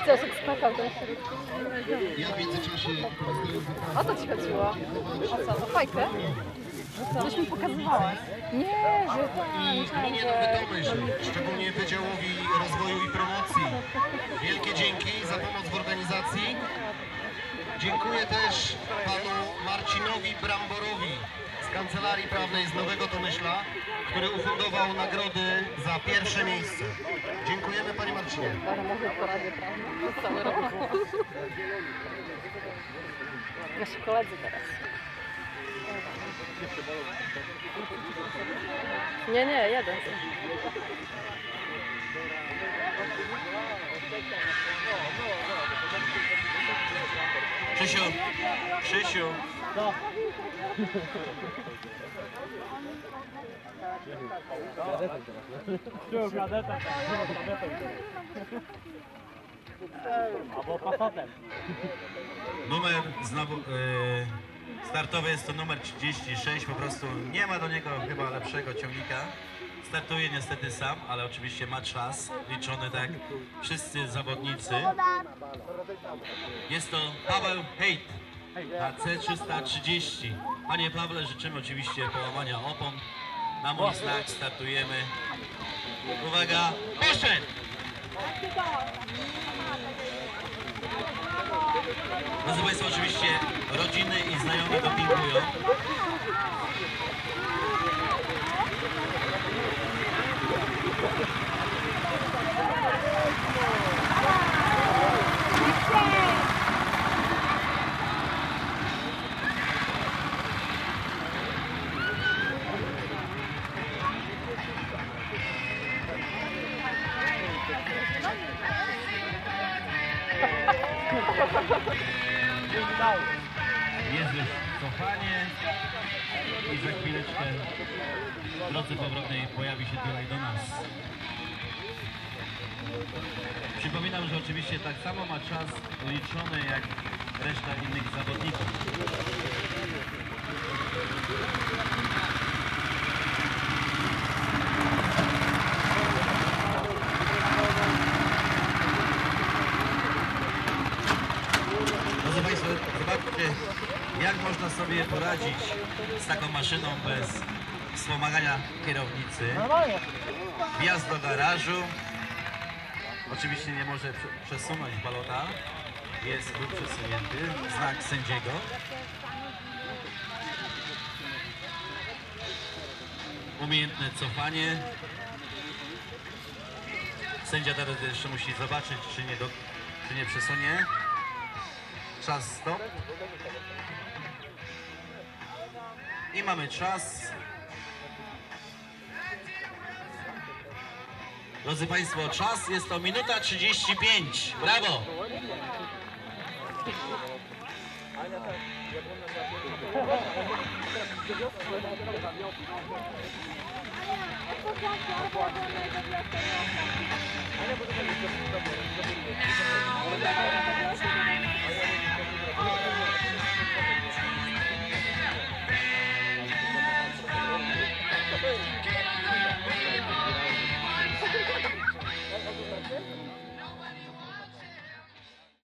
Widziałeś jak skakał ten Ja w międzyczasie O to ci chodziło? O co, o fajkę? Coś mi pokazywałaś. Nie, że tak, I myślałam, że... Szczególnie Wydziałowi Rozwoju i Promocji. Wielkie dzięki za pomoc w organizacji. Dziękuję też panu Marcinowi Bramborowi z Kancelarii Prawnej z Nowego Tomyśla, który ufundował nagrody za pierwsze miejsce. Dziękujemy panie Marcinie. Nasi koledzy teraz. Nie, nie, jeden. Krzysiu, Krzysiu. Albo Passatem. Numer znowu e, startowy jest to numer 36, po prostu nie ma do niego chyba lepszego ciągnika. Startuje niestety sam, ale oczywiście ma czas liczony tak wszyscy zawodnicy. Jest to Paweł Hejt na C330. Panie Pawle, życzymy oczywiście połamania opon. Na mój znak startujemy. Uwaga, poszedł! Drodzy Państwo, oczywiście rodziny i znajomi dopingują. Jest już cofanie i za chwileczkę w drodze powrotnej pojawi się tutaj do nas. Przypominam, że oczywiście tak samo ma czas liczony jak reszta innych zawodników. Drodzy Państwo, jak można sobie poradzić z taką maszyną bez wspomagania kierownicy. Wjazd do garażu. Oczywiście nie może prze- przesunąć balota. Jest był przesunięty. Znak sędziego. Umiejętne cofanie. Sędzia teraz jeszcze musi zobaczyć, czy nie, do, czy nie przesunie. Czas stop. I mamy czas. Drodzy Państwo, czas jest to minuta 35. Brawo!